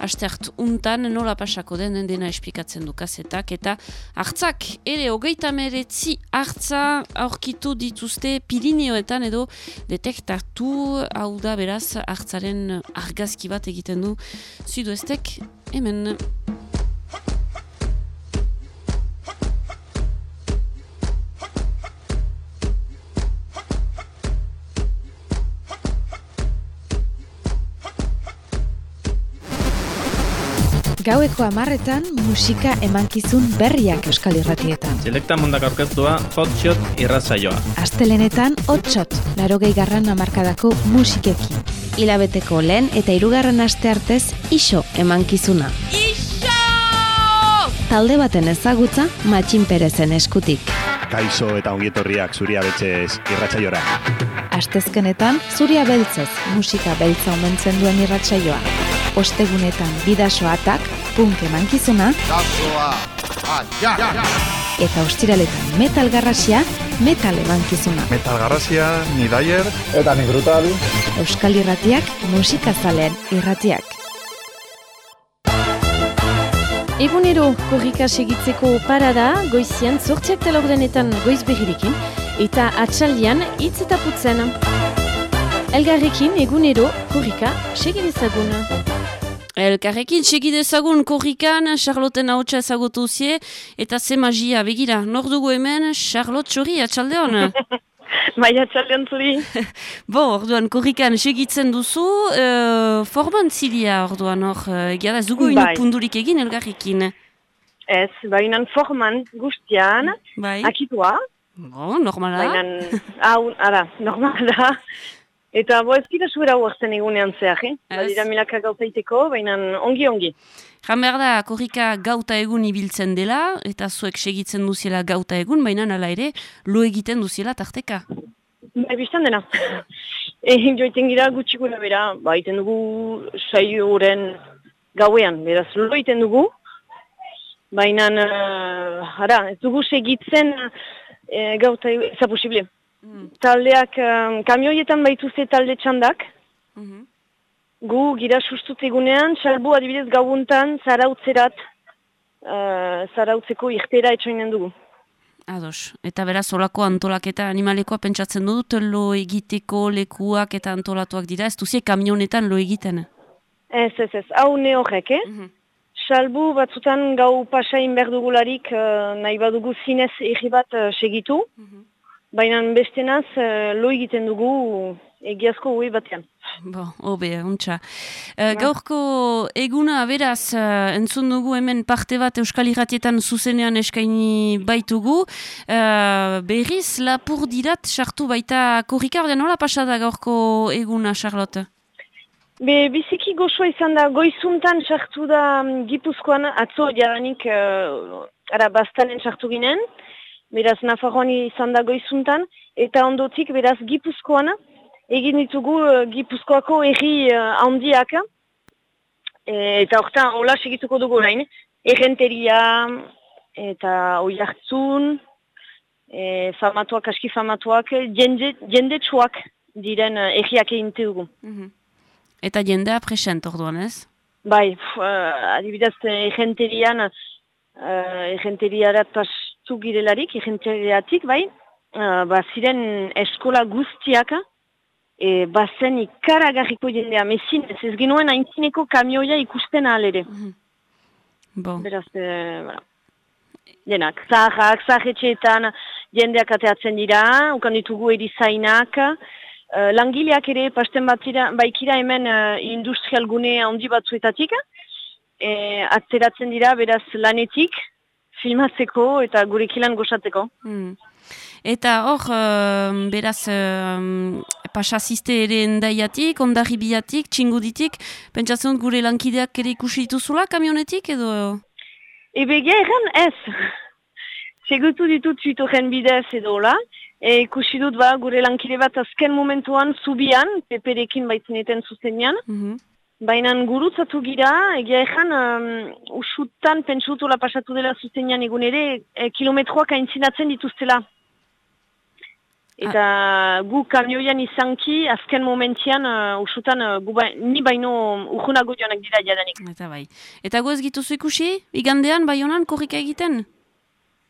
hastert untan nola pasako den dena esplikatzen du kasetak, eta hartzak ere hogeita meretzi hartza aurkitu dituzte Pirineoetan edo detektatu. Hau da beraz hartzaren argazki bat egiten du zuduestek hemen. Gaueko amarretan musika emankizun berriak euskal irratietan. Selekta mundak aurkeztua hotshot irratzaioa. Astelenetan hotshot, larogei garran amarkadako musikekin. Hilabeteko lehen eta hirugarren aste artez iso emankizuna. Iso! Talde baten ezagutza matxin perezen eskutik. Kaixo eta ongietorriak zuria betxez irratsaiora. Astezkenetan zuria beltzez musika beltza omentzen duen irratsaioa. Ostegunetan bidasoatak, punk emankizuna, eta ostiraletan metal garrasia, metal emankizuna. Metal Garrasia, ni Dyer. Eta ni Brutal. Euskal irratiak, musikazalean irratiak. Egunero korrika segitzeko parada, goizian zortziak talordenetan goiz behirikin, eta atxaldian hitz eta putzen. Elgarrekin egunero korrika segidezagun. Elkarrekin segidezagun korrikan, Charlotten hautsa ezagutu zie, eta ze magia, begira, nor dugu hemen, Charlotte Txori, atxaldeon. Bai, atxaldeon zuri. Bo, orduan, korrikan segitzen duzu, uh, forman zilia orduan, hor, uh, egia da, ez dugu Bai. pundurik egin elgarrekin. Ez, bainan forman guztian, Bai. akitua. Bo, normala. Bainan, hau, ara, normala. Eta bo ez gira zuera huartzen egunean zehar, eh? Badira milaka gauzaiteko, bainan ongi-ongi. Jan behar da, korrika gauta egun ibiltzen dela, eta zuek segitzen duziela gauta egun, baina hala ere, lo egiten duziela tarteka. Bai, biztan dena. e, joiten gira gutxi gura bera, ba, iten dugu sai horren gauean, beraz, lo iten dugu. Baina, uh, ara, ez dugu segitzen uh, gauta ez da posible. Taldeak, um, kamioietan baituzte talde txandak. Gu, gira sustut egunean, salbu adibidez gauuntan, zarautzerat, uh, zarautzeko irtera etxoinen dugu. Ados, eta beraz, olako antolaketa animalekoa pentsatzen dut, lo egiteko lekuak eta antolatuak dira, ez duzie kamionetan lo egiten. Ez, ez, ez, hau ne horrek, eh? Salbu batzutan gau pasain behar dugularik uh, nahi badugu zinez egi bat uh, segitu, baina bestenaz uh, lo egiten dugu egiazko hui batean. Bo, hobe, ontsa. Uh, gaurko eguna beraz, uh, entzun dugu hemen parte bat Euskal Irratietan zuzenean eskaini baitugu. Uh, berriz, lapur dirat, sartu baita korrika, ordean nola pasada gaurko eguna, Charlotte? Be, biziki gozoa izan da, goizuntan sartu da mm, Gipuzkoan, atzo jaranik, uh, ara, bastanen sartu ginen, beraz Nafarroan izan da goizuntan, eta ondotik, beraz Gipuzkoan, egin ditugu uh, Gipuzkoako erri uh, handiak, e, eta hortan, hola segituko dugu orain, errenteria, eta oi hartzun, e, famatuak, aski famatuak, jende, jendetsuak diren uh, erriak egin dugu. Eta jendea present orduan, ez? Bai, pf, uh, adibidez, egenterian, uh, egenteriarat pastu girelarik, egenteriatik, bai, uh, ba, ziren eskola guztiak, e, bazen ikaragarriko jendea, mezin, ez genuen aintzineko kamioia ikusten alere. Bo. Beraz, e, bara. Denak, zaharrak, zahetxeetan jendeak ateatzen dira, ukan ditugu erizainak, uh, langileak ere pasten batira, baikira hemen uh, industrial gune handi batzuetatik, e, atzeratzen dira beraz lanetik, filmatzeko eta gurekilan gozatzeko. Hmm. Eta hor, um, beraz, um, pasaziste ere endaiatik, ondarribiatik, txinguditik, pentsatzen gure lankideak ere ikusi dituzula kamionetik edo... Ebe gehan ez. Segutu ditut twitterren bidez edo hola. E, ikusi dut ba, gure lankide bat azken momentuan zubian, peperekin baitzineten zuzenean. Baina gurutzatu gira, egia ezan, um, usutan pentsutola pasatu dela zuzenean egun ere, e, kilometroak aintzinatzen dituztela. Eta gu kamioian izanki, azken momentian, uh, usutan, uh, gu ba, ni baino urgunago joanak dira jadanik. Eta bai. Eta goez gituzu ikusi, igandean, bai honan, korrika egiten?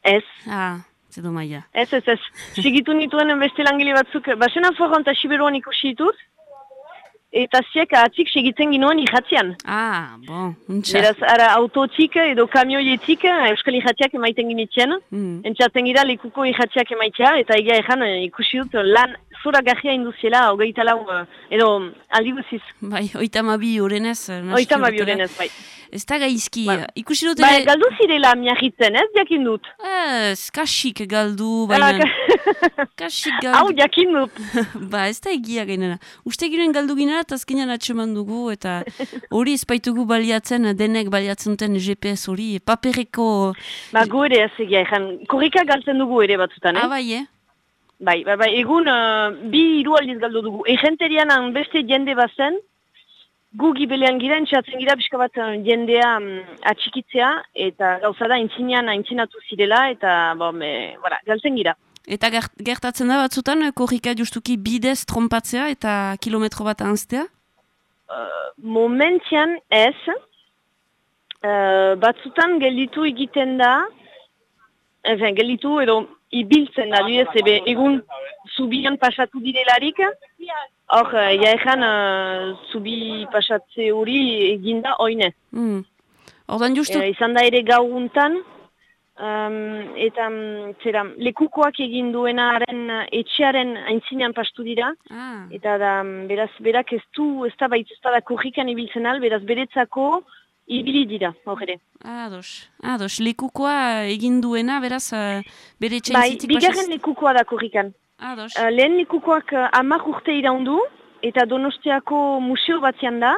Ez. Ah, zedo maia. Ez, ez, ez. Sigitu nituen beste langile batzuk, basena forran eta siberuan ikusi ditut, eta ziek atzik segitzen ginoen irratzean. Ah, bon, untxa. Beraz, ara autotik edo kamioietik Euskal irratziak emaiten ginitzen, Mm. entzaten gira lekuko irratziak emaitea, eta egia ezan ikusi dut lan zora gajia induziela, hogeita lau, eh, edo aldi guziz. Bai, oitamabi urenez. eh, naski Oitamabi urtera. urenez, bai. Ez da gaizki, ikusi dut Bai, galdu zirela miagitzen, ez, jakin dut. Ez, kasik galdu, Ah, baina... ka- kasik galdu. Hau, jakin dut. ba, ez da egia gainera. Uste ginen galdu ginera, eta azkenean atseman dugu, eta hori espaitugu baliatzen, denek baliatzen duten GPS hori, papereko... Ba, gu ere ez egia, ezan, korrika galtzen dugu ere batzutan, eh? Ah, bai, eh? Bai, bai, bai, egun uh, bi hiru aldiz galdu dugu. Egenterian beste jende bazen, gu gibelean gira, entxatzen gira, pixka bat uh, jendea um, atxikitzea, eta gauza da, intzinean aintzinatu zirela, eta, bo, me, voilà, galtzen gira. Eta gert- gertatzen da batzutan, eh, korrika justuki bidez trompatzea eta kilometro bat anztea? Uh, momentian ez, uh, batzutan gelditu egiten da, Efen, gelditu edo ibiltzen da, adibidez, ebe egun zubian pasatu direlarik, hor, uh, jaejan uh, zubi pasatze hori eginda oine. Mm. Ordan justu... E, izan da ere gauguntan, um, eta um, zera, lekukoak egin duenaren uh, etxearen aintzinean pastu dira, Ah. eta da, um, beraz, berak ez du, ez da baitz, ez da korrikan ibiltzen al, beraz, beretzako ibili dira, hor ere. Ados, ados, lekukoa egin duena, beraz, uh, bere Bai, txaintzitik bigarren lekukoa da korrikan. Ados. Uh, lehen lekukoak uh, amak urte iraundu, eta donostiako museo batzian da,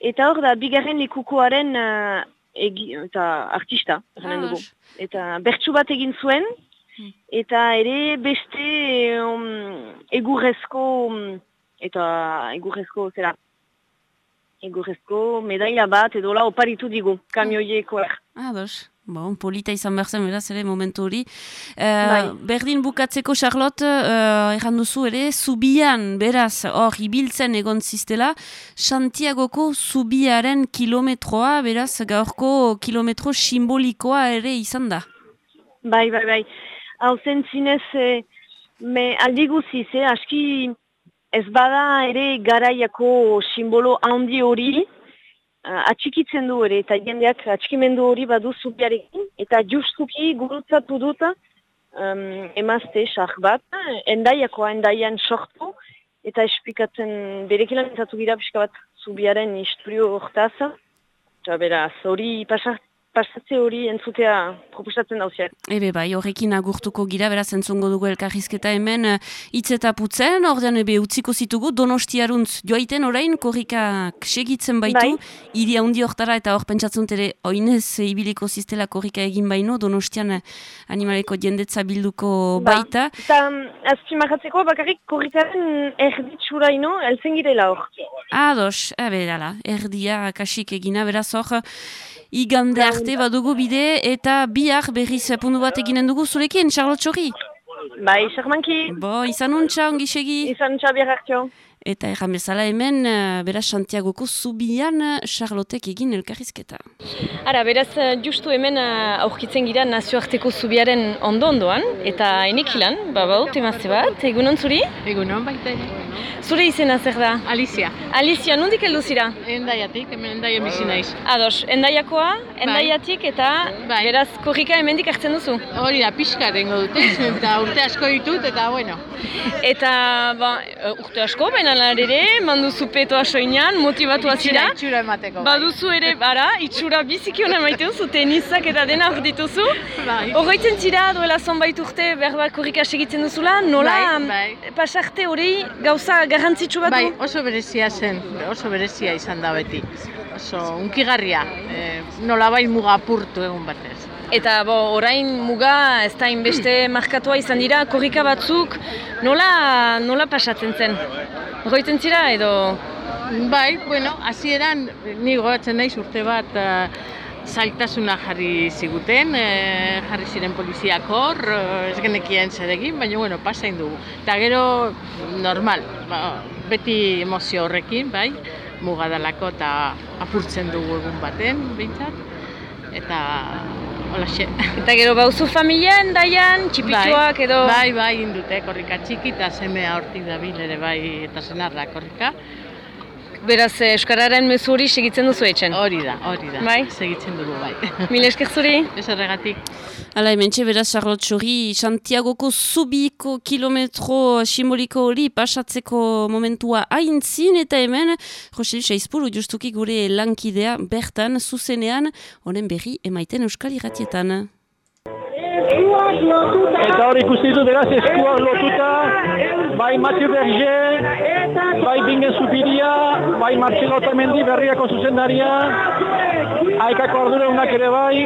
eta hor da bigarren lekukoaren uh, egi, eta artista, erranen dugu. Eta bertsu bat egin zuen, eta ere beste um, egurrezko, um, eta egurrezko, zera, egurrezko medaila bat, edo la oparitu digu, kamioiekoak. Ados. Bon, polita izan behar zen, beraz, ere, momentu hori. Bai. Berdin bukatzeko, Charlotte, uh, erran duzu ere, zubian, beraz, hor, ibiltzen egon ziztela, Santiagoko zubiaren kilometroa, beraz, gaurko kilometro simbolikoa ere izan da. Bai, bai, bai. Hau zen zinez, eh, me aldi guziz, eh, aski ez bada ere garaiako simbolo handi hori, atxikitzen du ere, eta jendeak atxikimendu hori badu zubiarekin, eta justuki gurutzatu dut um, emazte sar bat, endaiakoa endaian sortu, eta esplikatzen berekilan izatu gira pixka bat zubiaren historio hortaz, eta beraz, hori pasa- pasatze hori entzutea proposatzen dauziak. Ebe bai, horrekin agurtuko gira, beraz entzongo dugu elkarrizketa hemen eh, hitz eta putzen, ordean ebe utziko zitugu, donostiaruntz joaiten orain, korrikak segitzen baitu, Bai. hiri handi hortara eta hor pentsatzen ere oinez ibiliko ziztela korrika egin baino, donostian eh, animaleko jendetza bilduko baita. Eta um, azpimarratzeko bakarrik korrikaren erditsura ino, elzen girela hor. Ados, ebe dala, erdia kasik egina, beraz hor, igande arte badugu bide eta bihar berriz pundu bat eginen dugu zurekin, Charlotte Txorri. Bai, xarmanki. Bo, izan untxa, ongi segi. Izan untxa, bihar hartio. Eta erran bezala hemen, eh, beraz Santiagoko zubian eh, Charlotek egin elkarrizketa. Ara, beraz, eh, justu hemen aurkitzen gira nazioarteko zubiaren ondo-ondoan, eta enikilan, ba, baut, emazte bat, egunon zuri? Egunon baita. Zure izena zer da? Alicia. Alicia, nondik heldu zira? Endaiatik, hemen endaia bizi naiz. Ados, endaiakoa, endaiatik, eta beraz korrika hemendik hartzen duzu? Hori da, pixka dengo dute, eta urte asko ditut, eta bueno. Eta, ba, urte asko, baina ere, manduzu petoa soinean, motivatu zira. Itxura, emateko. bai. Baduzu ere, bara, itxura biziki hona maite duzu, tenizak eta dena hor dituzu. Bai. Horretzen zira, duela zonbait urte, berba korrika segitzen duzula, nola Bai, pasarte hori gauza garrantzitsu bat Bai, oso berezia zen, oso berezia izan da beti. Oso unkigarria, e, nola bai mugapurtu egun batez. Eta bo, orain muga ez da inbeste markatua izan dira, korrika batzuk nola, nola pasatzen zen? Horretzen zira edo... Bai, bueno, hasieran ni goratzen naiz urte bat eh, zailtasuna jarri ziguten, eh, jarri ziren poliziak hor, eh, ez genekien zer egin, baina bueno, pasain dugu. Eta gero, normal, ba, beti emozio horrekin, bai, mugadalako eta apurtzen dugu egun baten, behintzat, eta holaxe. Eta gero bauzu familia endaian, txipitxoak edo... Bai, bai, indute, korrika txiki eta semea hortik dabil ere bai, eta senarra korrika. Beraz, eh, Euskararen mezu hori segitzen duzu etxen? Hori da, hori da. Bai? Segitzen dugu, bai. Mil esker zuri? Eserregatik. Hala, hemen beraz, Charlotte Santiagoko zubiko kilometro simboliko hori pasatzeko momentua haintzin, eta hemen, Jose Seizpuru, justuki gure lankidea bertan, zuzenean, honen berri emaiten Euskal Iratietan. Eta hori ikusti dut beraz eskuak lotuta, bai Mathieu Berger, bai Bingen Zupiria, bai Marcelo Otamendi berriako zuzendaria, haikako ardureunak ere bai,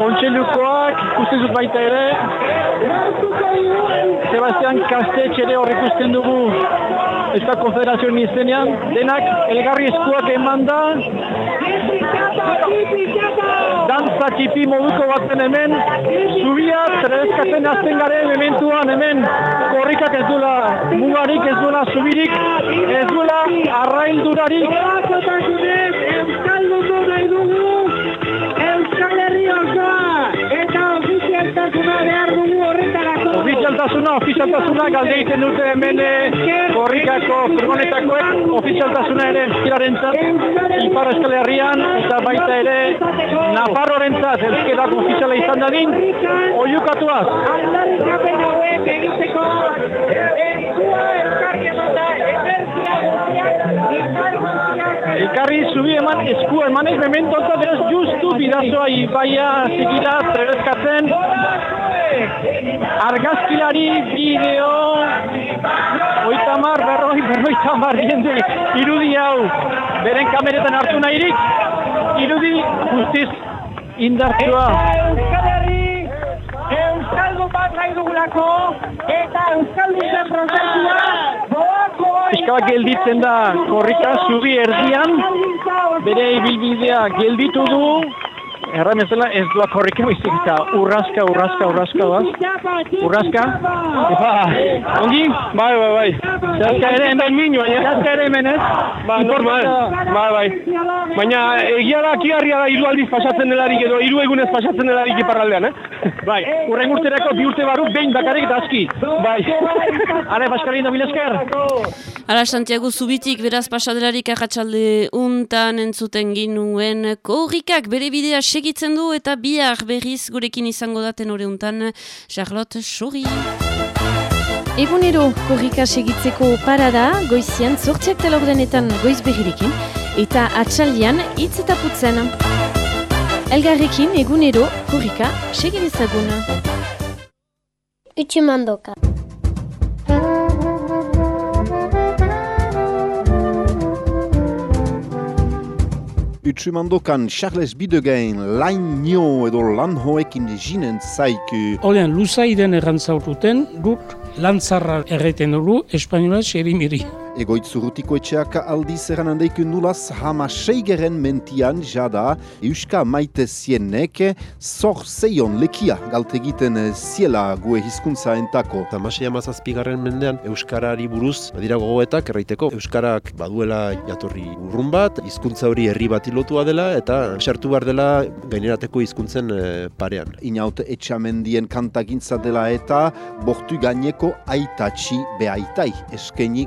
kontseilukoak ikusten dut baita ere, Sebastian Kastetx ere hor ikusten dugu. Euskal Konfederazioen izenean, denak elgarri eskuak eman da, dantza txipi moduko batzen hemen, zubia trezkatzen azten garen mementuan hemen, korrikak ez duela mugarik, ez duela zubirik, ez duela arraildurarik. Euskalduko nahi dugu, Euskal Herri osoa, eta ofizialtasuna behar dugu. Ofizialtasuna, ofizialtasuna galde egiten dute hemen eh, korrikako furgonetakoek, ofizialtasuna ere euskiraren Ipar Euskal Herrian, eta baita ere Nafarroaren zat, euskerak ofiziala izan dadin, oiukatuaz. Aldarrikapen hauek egiteko, elkarkemata, emertzia guztiak, Elkarri zubi eman, esku emanez memento eta beraz justu bidazoa ibaia zikira trebezkatzen. Argazkilari bideo, oitamar, berroi, berroi tamar jende, irudi hau, beren kameretan hartu nahirik, irudi guztiz indartua. Euskal Herri, Euskaldun bat nahi dugulako, eta Euskaldun prozesua, doako Piskabak gelditzen da korrika zubi erdian, bere ibilbidea gelditu du, Erran bezala ez doa korrika baizik eta urraska, urraska, urraska, baz? Urraska? Epa, ongi? Bai, bai, bai. Zazka ere hemen minu, baina? Zazka ere hemen ez? Ba, normal, bai, bai. Baina egia da, kiarria da hiru aldiz pasatzen delarik edo hiru egunez pasatzen delarik iparraldean, eh? Bai, urren urterako bi urte baruk behin bakarrik eta aski. Bai. Are, Paskalin da bilesker. Hala, Santiago Zubitik, beraz pasadelarik arratsalde untan entzuten ginuen korrikak bere bidea segitzen du eta bihar berriz gurekin izango daten hori untan Charlotte Chori. Egunero korrika segitzeko parada, goizian zortziak talordenetan goiz berrirekin, eta atxaldian hitz eta putzen. Elgarrekin egunero korrika segidezagun. Utsumandoka. Utsumandokan Charles Bidegain laino edo lanhoekin jinen zaik Olean, luzaiden errantzaututen, dut lantzarra erreten dugu, espainola xerimiri. Egoitzurutiko etxeak aldiz eran handeik nulaz hama seigeren mentian jada Euska maite zienek zor zeion lekia galtegiten ziela gue hizkuntza entako. Tamasei amazazpigarren mendean Euskarari buruz badira gogoetak erraiteko Euskarak baduela jatorri urrun bat, hizkuntza hori herri bati lotua dela eta sartu behar dela gainerateko hizkuntzen eh, parean. Inaut etxamendien kantagintza dela eta bortu gaineko aitatxi behaitai eskeni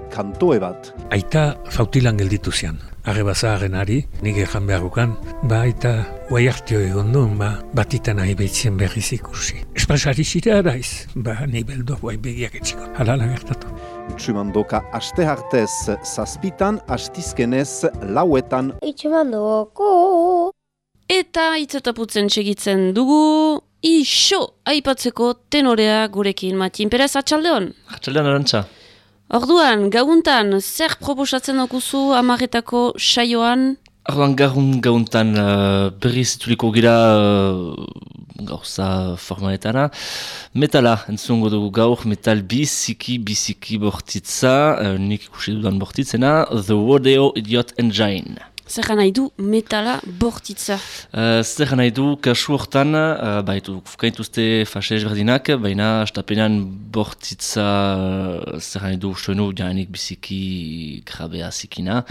kantoe bat. Aita fautilan gelditu zian. Arreba zaharrenari, nire jan beharrukan, ba aita guai hartio egon duen, ba, batitan nahi behitzen berriz ikusi. Espasari zira araiz, ba, nahi beldo guai begiak etxiko. Halala gertatu. Utsumandoka aste hartez zazpitan, astizkenez lauetan. Utsumandoko. Eta itzetaputzen segitzen dugu, iso aipatzeko tenorea gurekin, Matin Perez, atxaldeon? Atxaldeon arantza. Orduan, gauntan, zer proposatzen okuzu amaretako saioan? Orduan gaun gauntan uh, berriz ituliko gira uh, gauza formaetara. Metala, entzungo dugu gaur, metal biziki, biziki bortitza, uh, nik ikusi dudan bortitzena, The Wodeo Idiot Engine. Zer nahi du metala bortitza? Uh, zer nahi du, kasu hortan, uh, baitu, fukaintuzte fase ezberdinak, baina estapenean bortitza uh, zer nahi du soinu jainik biziki grabea zikina,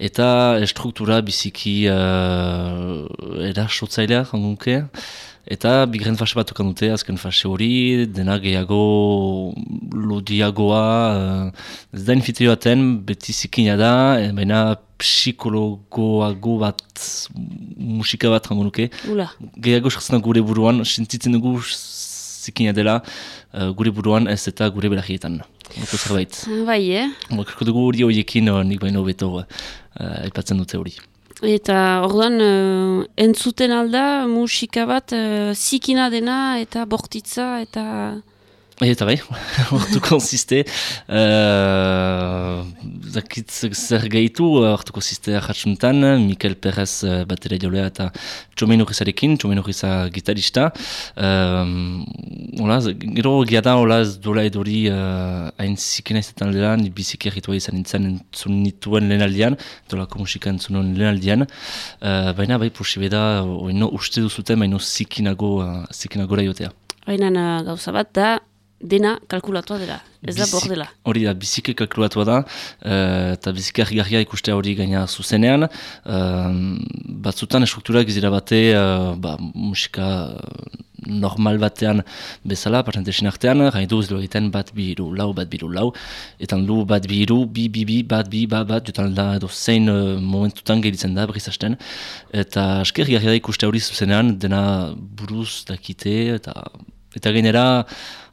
eta struktura biziki uh, erasotzailea, jangunke, Eta bigren fase bat okan dute, azken fase hori, dena gehiago lodiagoa, ez da infitioaten, beti zikina da, baina psikologoago bat, musika bat rango nuke. Ula. Gehiago sartzen gure buruan, sentitzen dugu zikina dela, uh, gure buruan ez eta gure belagietan. Oko zerbait. Bai, eh? Mokarko dugu hori horiekin uh, nik baino beto uh, aipatzen dute hori. Eta orduan uh, entzuten alda musika bat uh, zikina dena eta bortitza eta... Eta bai, hortu konsiste, uh, zakit zer gehitu, hortu konsiste ahatsuntan, Mikel Perez uh, batera jolea eta Txomen Urrizarekin, Txomen Urriza gitarista. Um, ola, gero gia da, ola ez dola edori uh, hain zikena izaten dela, ni biziki erritua izan nintzen entzun nituen lehen aldean, dolako musika entzun nuen lehen aldean. Uh, baina bai, posibe da, oino uste duzuten, baina zikinago, uh, zikinagora jotea. Baina uh, gauza bat da, dena kalkulatua dela, ez da bor dela. Hori da, biziki kalkulatua da, uh, eta biziki argi ikustea hori gaina zuzenean. Uh, batzutan estrukturak izira bate, uh, ba, musika normal batean bezala, parentesin artean, gaitu ez egiten bat bi iru, lau, bat bi iru, lau, eta du bat bi iru, bi, bi, bi, bat, bi, bat, bat, jotan da edo zein uh, momentutan gelitzen da, berriz hasten, eta asker garria da ikuste hori zuzenean, dena buruz dakite, eta eta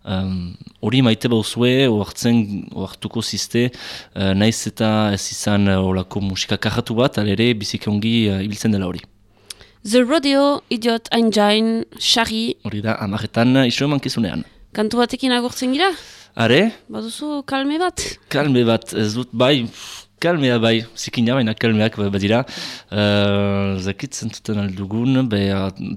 hori um, maite bauzue, oartzen, oartuko ziste, uh, naiz eta ez izan uh, olako musika karratu bat, alere biziki ongi uh, ibiltzen dela hori. The Rodeo, Idiot, Engine, Shari. Hori da, amaretan iso eman kizunean. Kantu batekin agortzen gira? Are? Baduzu kalme bat? Kalme bat, ez dut bai, kalmea bai, zikina baina kalmeak bai badira. Uh, Zakitzen duten aldugun, be,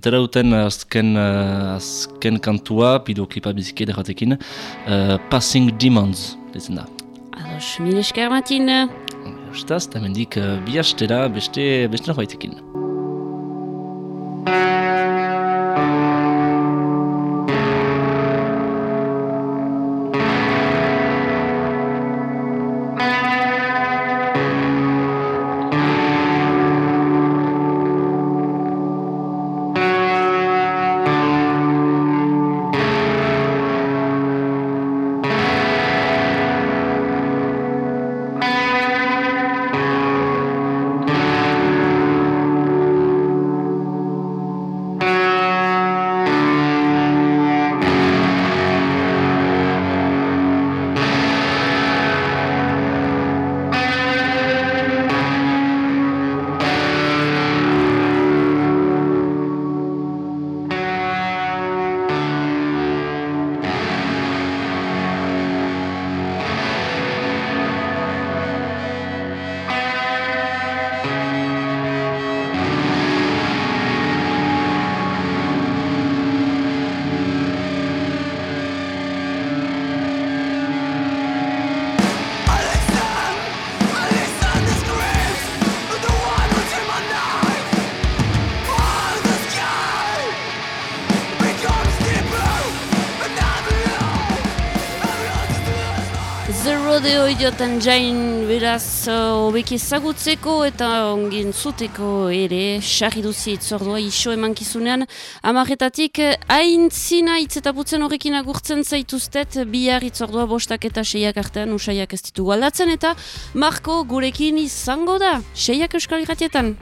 tera duten azken, uh, azken kantua, bidoklipa biziki ederatekin, uh, Passing Demons, dezen da. Ados, mire esker matin. Ostaz, eta mendik uh, bi hastera beste, beste nahoaitekin. Rodeo idiotan jain beraz uh, ezagutzeko eta ongin zuteko ere sarri duzi itzordua iso emankizunean. Amaretatik haintzina itzetaputzen horrekin agurtzen zaituztet bihar itzordua bostak eta seiak artean usaiak ez ditugu aldatzen eta Marko gurekin izango da seiak euskal iratietan